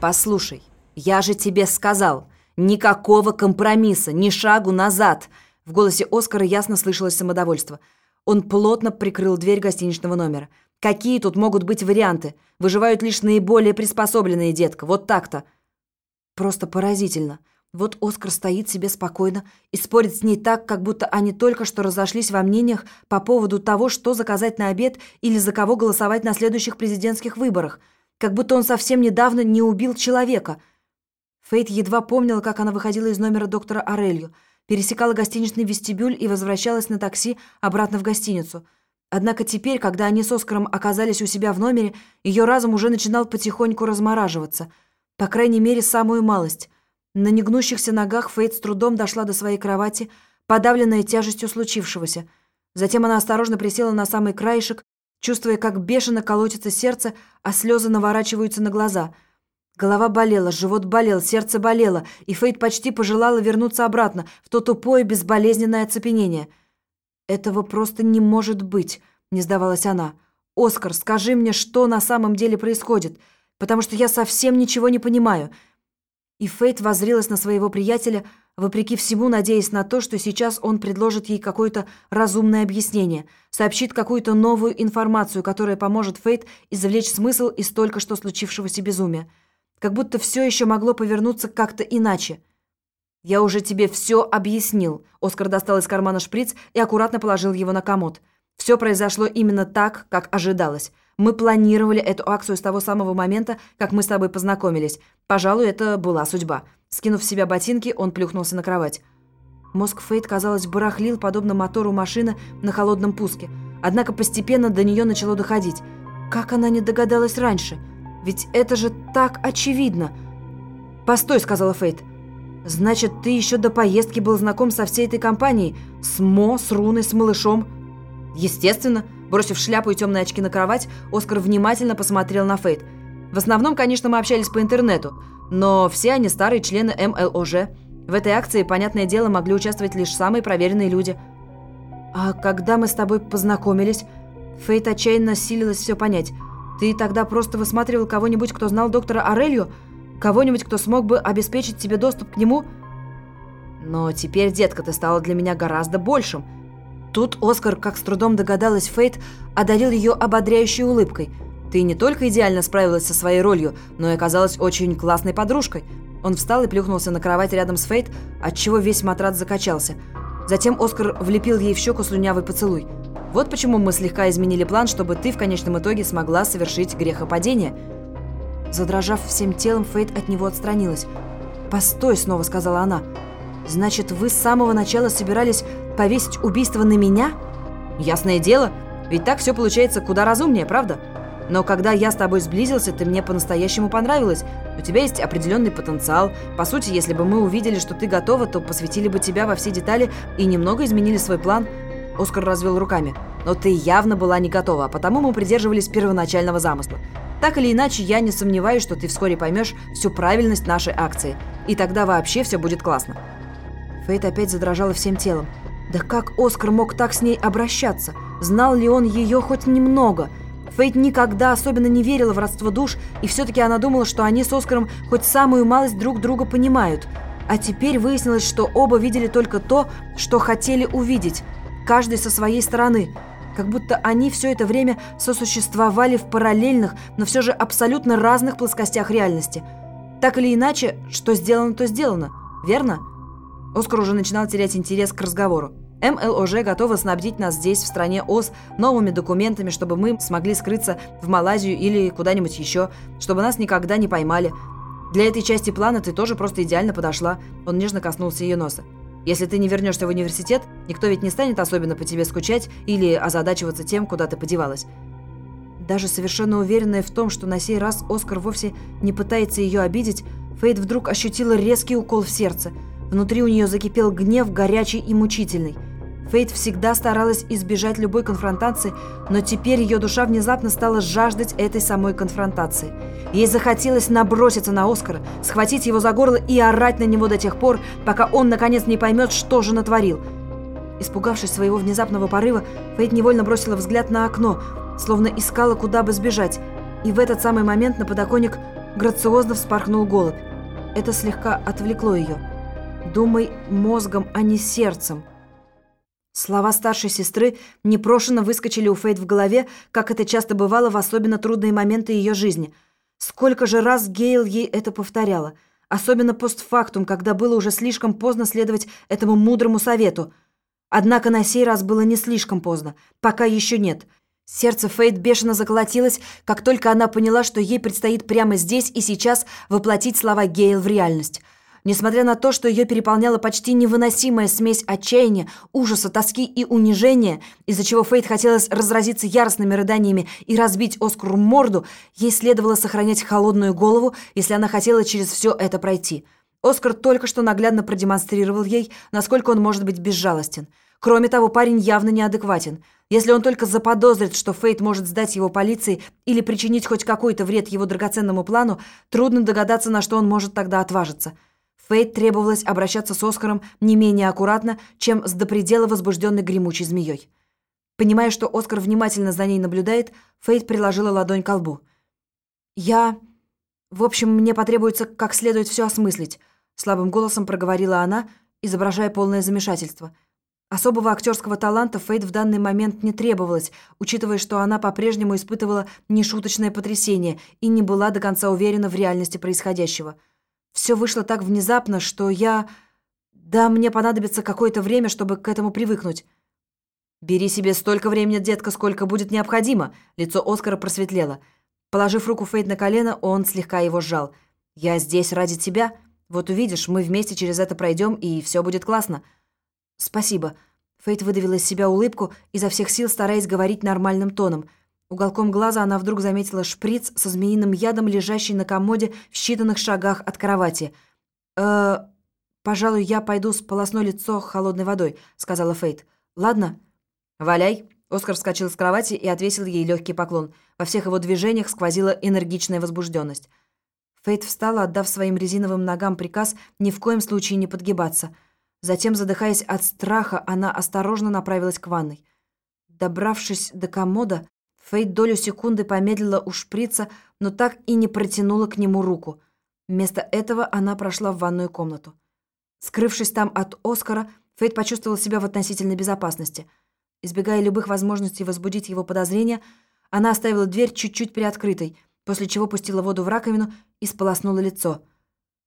«Послушай, я же тебе сказал, никакого компромисса, ни шагу назад!» В голосе Оскара ясно слышалось самодовольство. Он плотно прикрыл дверь гостиничного номера. «Какие тут могут быть варианты? Выживают лишь наиболее приспособленные, детка. Вот так-то!» Просто поразительно. Вот Оскар стоит себе спокойно и спорит с ней так, как будто они только что разошлись во мнениях по поводу того, что заказать на обед или за кого голосовать на следующих президентских выборах. Как будто он совсем недавно не убил человека. Фейт едва помнила, как она выходила из номера доктора Орелью, пересекала гостиничный вестибюль и возвращалась на такси обратно в гостиницу. Однако теперь, когда они с Оскаром оказались у себя в номере, ее разум уже начинал потихоньку размораживаться. По крайней мере, самую малость – на негнущихся ногах Фейт с трудом дошла до своей кровати, подавленная тяжестью случившегося. Затем она осторожно присела на самый краешек, чувствуя, как бешено колотится сердце, а слезы наворачиваются на глаза. Голова болела, живот болел, сердце болело, и Фейт почти пожелала вернуться обратно, в то тупое безболезненное оцепенение. «Этого просто не может быть», — не сдавалась она. «Оскар, скажи мне, что на самом деле происходит, потому что я совсем ничего не понимаю». И Фейт воззрелась на своего приятеля, вопреки всему надеясь на то, что сейчас он предложит ей какое-то разумное объяснение, сообщит какую-то новую информацию, которая поможет Фейт извлечь смысл из только что случившегося безумия. Как будто все еще могло повернуться как-то иначе. «Я уже тебе все объяснил», — Оскар достал из кармана шприц и аккуратно положил его на комод. «Все произошло именно так, как ожидалось. Мы планировали эту акцию с того самого момента, как мы с тобой познакомились. Пожалуй, это была судьба. Скинув в себя ботинки, он плюхнулся на кровать. Мозг Фейт, казалось, барахлил, подобно мотору машины на холодном пуске. Однако постепенно до нее начало доходить. Как она не догадалась раньше? Ведь это же так очевидно. «Постой», — сказала Фейт. «Значит, ты еще до поездки был знаком со всей этой компанией? С Мо, с Руной, с малышом?» «Естественно». Бросив шляпу и темные очки на кровать, Оскар внимательно посмотрел на Фейт. В основном, конечно, мы общались по интернету, но все они старые члены МЛОЖ. В этой акции, понятное дело, могли участвовать лишь самые проверенные люди. «А когда мы с тобой познакомились?» Фейт отчаянно силилась все понять. «Ты тогда просто высматривал кого-нибудь, кто знал доктора Орелью? Кого-нибудь, кто смог бы обеспечить тебе доступ к нему?» «Но теперь, детка, ты стала для меня гораздо большим», Тут Оскар, как с трудом догадалась Фейт, одарил ее ободряющей улыбкой. «Ты не только идеально справилась со своей ролью, но и оказалась очень классной подружкой». Он встал и плюхнулся на кровать рядом с Фейт, отчего весь матрас закачался. Затем Оскар влепил ей в щеку слюнявый поцелуй. «Вот почему мы слегка изменили план, чтобы ты в конечном итоге смогла совершить грехопадение». Задрожав всем телом, Фейт от него отстранилась. «Постой», — снова сказала она. «Значит, вы с самого начала собирались повесить убийство на меня? Ясное дело, ведь так все получается куда разумнее, правда? Но когда я с тобой сблизился, ты мне по-настоящему понравилась. У тебя есть определенный потенциал. По сути, если бы мы увидели, что ты готова, то посвятили бы тебя во все детали и немного изменили свой план. Оскар развел руками. Но ты явно была не готова, а потому мы придерживались первоначального замысла. Так или иначе, я не сомневаюсь, что ты вскоре поймешь всю правильность нашей акции. И тогда вообще все будет классно. Фейт опять задрожала всем телом. Да как Оскар мог так с ней обращаться? Знал ли он ее хоть немного? Фейт никогда особенно не верила в родство душ, и все-таки она думала, что они с Оскаром хоть самую малость друг друга понимают. А теперь выяснилось, что оба видели только то, что хотели увидеть, каждый со своей стороны. Как будто они все это время сосуществовали в параллельных, но все же абсолютно разных плоскостях реальности. Так или иначе, что сделано, то сделано. Верно? Оскар уже начинал терять интерес к разговору. МЛОЖ готова снабдить нас здесь, в стране ОС, новыми документами, чтобы мы смогли скрыться в Малайзию или куда-нибудь еще, чтобы нас никогда не поймали. Для этой части плана ты тоже просто идеально подошла. Он нежно коснулся ее носа. Если ты не вернешься в университет, никто ведь не станет особенно по тебе скучать или озадачиваться тем, куда ты подевалась. Даже совершенно уверенная в том, что на сей раз Оскар вовсе не пытается ее обидеть, Фейт вдруг ощутила резкий укол в сердце – Внутри у нее закипел гнев, горячий и мучительный. Фейт всегда старалась избежать любой конфронтации, но теперь ее душа внезапно стала жаждать этой самой конфронтации. Ей захотелось наброситься на Оскара, схватить его за горло и орать на него до тех пор, пока он наконец не поймет, что же натворил. Испугавшись своего внезапного порыва, Фейт невольно бросила взгляд на окно, словно искала, куда бы сбежать. И в этот самый момент на подоконник грациозно вспорхнул голубь. Это слегка отвлекло ее. «Думай мозгом, а не сердцем». Слова старшей сестры непрошено выскочили у Фейт в голове, как это часто бывало в особенно трудные моменты ее жизни. Сколько же раз Гейл ей это повторяла, особенно постфактум, когда было уже слишком поздно следовать этому мудрому совету. Однако на сей раз было не слишком поздно, пока еще нет. Сердце Фейт бешено заколотилось, как только она поняла, что ей предстоит прямо здесь и сейчас воплотить слова Гейл в реальность – Несмотря на то, что ее переполняла почти невыносимая смесь отчаяния, ужаса, тоски и унижения, из-за чего Фейт хотелось разразиться яростными рыданиями и разбить Оскару морду, ей следовало сохранять холодную голову, если она хотела через все это пройти. Оскар только что наглядно продемонстрировал ей, насколько он может быть безжалостен. Кроме того, парень явно неадекватен. Если он только заподозрит, что Фейт может сдать его полиции или причинить хоть какой-то вред его драгоценному плану, трудно догадаться, на что он может тогда отважиться. Фейт требовалось обращаться с Оскаром не менее аккуратно, чем с до предела возбужденной гремучей змеей. Понимая, что Оскар внимательно за ней наблюдает, Фейт приложила ладонь к лбу. «Я... В общем, мне потребуется как следует все осмыслить», слабым голосом проговорила она, изображая полное замешательство. Особого актерского таланта Фейт в данный момент не требовалось, учитывая, что она по-прежнему испытывала нешуточное потрясение и не была до конца уверена в реальности происходящего – все вышло так внезапно, что я... Да, мне понадобится какое-то время, чтобы к этому привыкнуть. «Бери себе столько времени, детка, сколько будет необходимо», — лицо Оскара просветлело. Положив руку Фейт на колено, он слегка его сжал. «Я здесь ради тебя. Вот увидишь, мы вместе через это пройдем, и все будет классно». «Спасибо». Фейт выдавила из себя улыбку, изо всех сил стараясь говорить нормальным тоном — Уголком глаза она вдруг заметила шприц со змеиным ядом, лежащий на комоде в считанных шагах от кровати. «Э, пожалуй, я пойду сполосну лицо холодной водой», — сказала Фейт. «Ладно?» «Валяй». Оскар вскочил с кровати и отвесил ей легкий поклон. Во всех его движениях сквозила энергичная возбужденность. Фейт встала, отдав своим резиновым ногам приказ ни в коем случае не подгибаться. Затем, задыхаясь от страха, она осторожно направилась к ванной. Добравшись до комода, Фейт долю секунды помедлила у шприца, но так и не протянула к нему руку. Вместо этого она прошла в ванную комнату. Скрывшись там от Оскара, Фейт почувствовал себя в относительной безопасности. Избегая любых возможностей возбудить его подозрения, она оставила дверь чуть-чуть приоткрытой, после чего пустила воду в раковину и сполоснула лицо.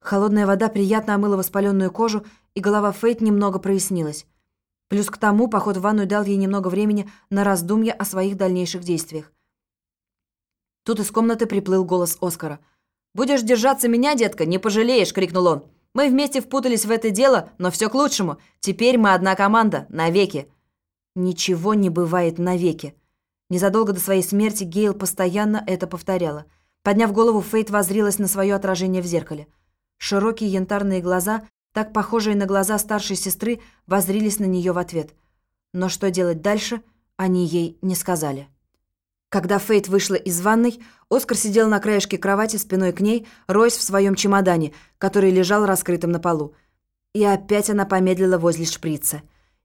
Холодная вода приятно омыла воспаленную кожу, и голова Фейт немного прояснилась. Плюс к тому, поход в ванную дал ей немного времени на раздумья о своих дальнейших действиях. Тут из комнаты приплыл голос Оскара. «Будешь держаться меня, детка, не пожалеешь!» — крикнул он. «Мы вместе впутались в это дело, но все к лучшему. Теперь мы одна команда, навеки!» «Ничего не бывает навеки!» Незадолго до своей смерти Гейл постоянно это повторяла. Подняв голову, Фейт возрилась на свое отражение в зеркале. Широкие янтарные глаза так похожие на глаза старшей сестры, воззрились на нее в ответ. Но что делать дальше, они ей не сказали. Когда Фейт вышла из ванной, Оскар сидел на краешке кровати спиной к ней, роясь в своем чемодане, который лежал раскрытым на полу. И опять она помедлила возле шприца.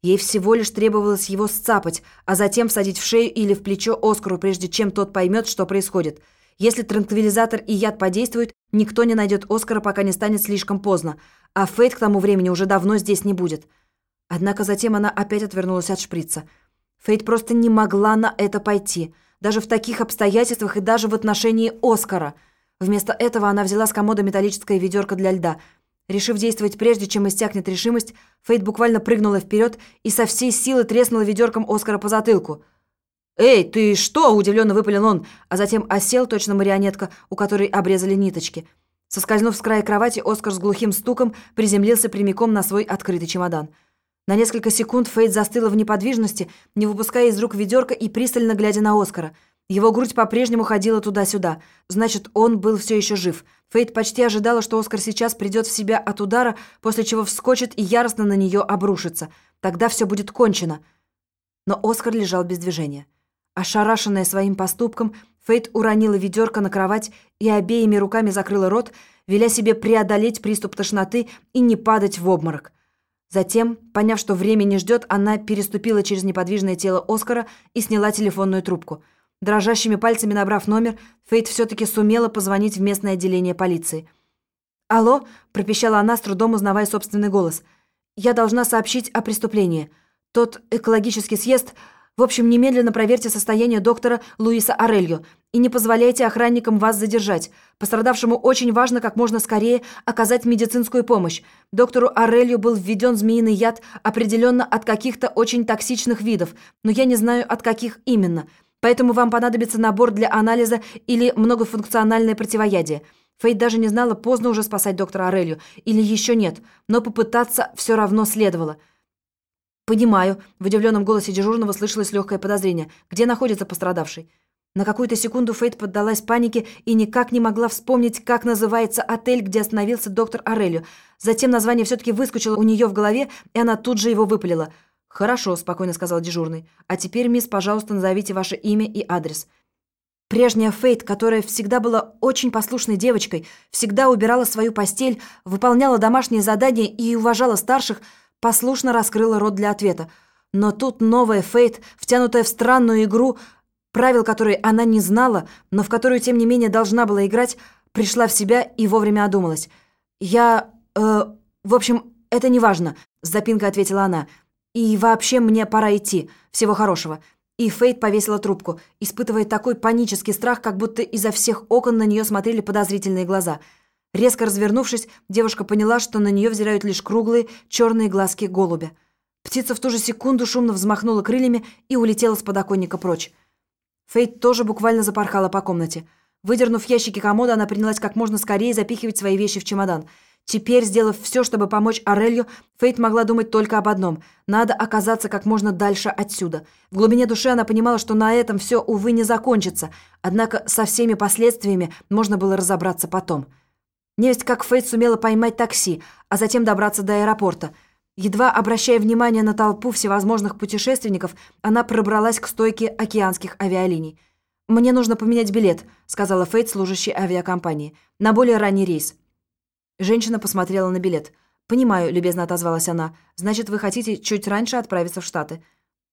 Ей всего лишь требовалось его сцапать, а затем всадить в шею или в плечо Оскару, прежде чем тот поймет, что происходит. Если транквилизатор и яд подействуют, никто не найдет Оскара, пока не станет слишком поздно, а Фейт к тому времени уже давно здесь не будет. Однако затем она опять отвернулась от шприца. Фейт просто не могла на это пойти, даже в таких обстоятельствах и даже в отношении Оскара. Вместо этого она взяла с комода металлическое ведерко для льда. Решив действовать прежде, чем истякнет решимость, Фейт буквально прыгнула вперед и со всей силы треснула ведерком Оскара по затылку. «Эй, ты что?» – удивленно выпалил он, а затем осел точно марионетка, у которой обрезали ниточки – Соскользнув с края кровати, Оскар с глухим стуком приземлился прямиком на свой открытый чемодан. На несколько секунд Фейт застыла в неподвижности, не выпуская из рук ведерко и пристально глядя на Оскара. Его грудь по-прежнему ходила туда-сюда. Значит, он был все еще жив. Фейт почти ожидала, что Оскар сейчас придет в себя от удара, после чего вскочит и яростно на нее обрушится. Тогда все будет кончено. Но Оскар лежал без движения. Ошарашенная своим поступком, Фейт уронила ведерко на кровать и обеими руками закрыла рот, веля себе преодолеть приступ тошноты и не падать в обморок. Затем, поняв, что время не ждет, она переступила через неподвижное тело Оскара и сняла телефонную трубку. Дрожащими пальцами набрав номер, Фейт все-таки сумела позвонить в местное отделение полиции. «Алло?» – пропищала она, с трудом узнавая собственный голос. «Я должна сообщить о преступлении. Тот экологический съезд в общем, немедленно проверьте состояние доктора Луиса Орелью и не позволяйте охранникам вас задержать. Пострадавшему очень важно как можно скорее оказать медицинскую помощь. Доктору Орелью был введен змеиный яд определенно от каких-то очень токсичных видов, но я не знаю от каких именно. Поэтому вам понадобится набор для анализа или многофункциональное противоядие. Фейт даже не знала, поздно уже спасать доктора Орелью или еще нет, но попытаться все равно следовало. «Понимаю», — в удивленном голосе дежурного слышалось легкое подозрение. «Где находится пострадавший?» На какую-то секунду Фейт поддалась панике и никак не могла вспомнить, как называется отель, где остановился доктор Орелью. Затем название все-таки выскочило у нее в голове, и она тут же его выпалила. «Хорошо», — спокойно сказал дежурный. «А теперь, мисс, пожалуйста, назовите ваше имя и адрес». Прежняя Фейт, которая всегда была очень послушной девочкой, всегда убирала свою постель, выполняла домашние задания и уважала старших — послушно раскрыла рот для ответа. Но тут новая Фейт, втянутая в странную игру, правил которой она не знала, но в которую, тем не менее, должна была играть, пришла в себя и вовремя одумалась. «Я... Э, в общем, это не важно», — с запинкой ответила она. «И вообще мне пора идти. Всего хорошего». И Фейт повесила трубку, испытывая такой панический страх, как будто изо всех окон на нее смотрели подозрительные глаза — Резко развернувшись, девушка поняла, что на нее взирают лишь круглые черные глазки голубя. Птица в ту же секунду шумно взмахнула крыльями и улетела с подоконника прочь. Фейт тоже буквально запорхала по комнате. Выдернув ящики комода, она принялась как можно скорее запихивать свои вещи в чемодан. Теперь, сделав все, чтобы помочь Орелью, Фейт могла думать только об одном – надо оказаться как можно дальше отсюда. В глубине души она понимала, что на этом все, увы, не закончится, однако со всеми последствиями можно было разобраться потом – Невесть как Фейт сумела поймать такси, а затем добраться до аэропорта. Едва обращая внимание на толпу всевозможных путешественников, она пробралась к стойке океанских авиалиний. «Мне нужно поменять билет», — сказала Фейт, служащей авиакомпании, — «на более ранний рейс». Женщина посмотрела на билет. «Понимаю», — любезно отозвалась она. «Значит, вы хотите чуть раньше отправиться в Штаты?»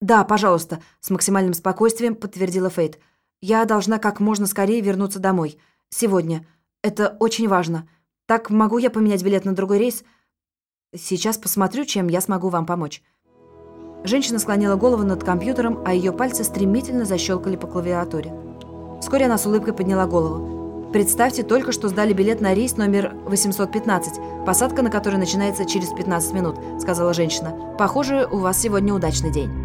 «Да, пожалуйста», — с максимальным спокойствием подтвердила Фейт. «Я должна как можно скорее вернуться домой. Сегодня». Это очень важно. Так могу я поменять билет на другой рейс? Сейчас посмотрю, чем я смогу вам помочь». Женщина склонила голову над компьютером, а ее пальцы стремительно защелкали по клавиатуре. Вскоре она с улыбкой подняла голову. «Представьте, только что сдали билет на рейс номер 815, посадка на который начинается через 15 минут», — сказала женщина. «Похоже, у вас сегодня удачный день».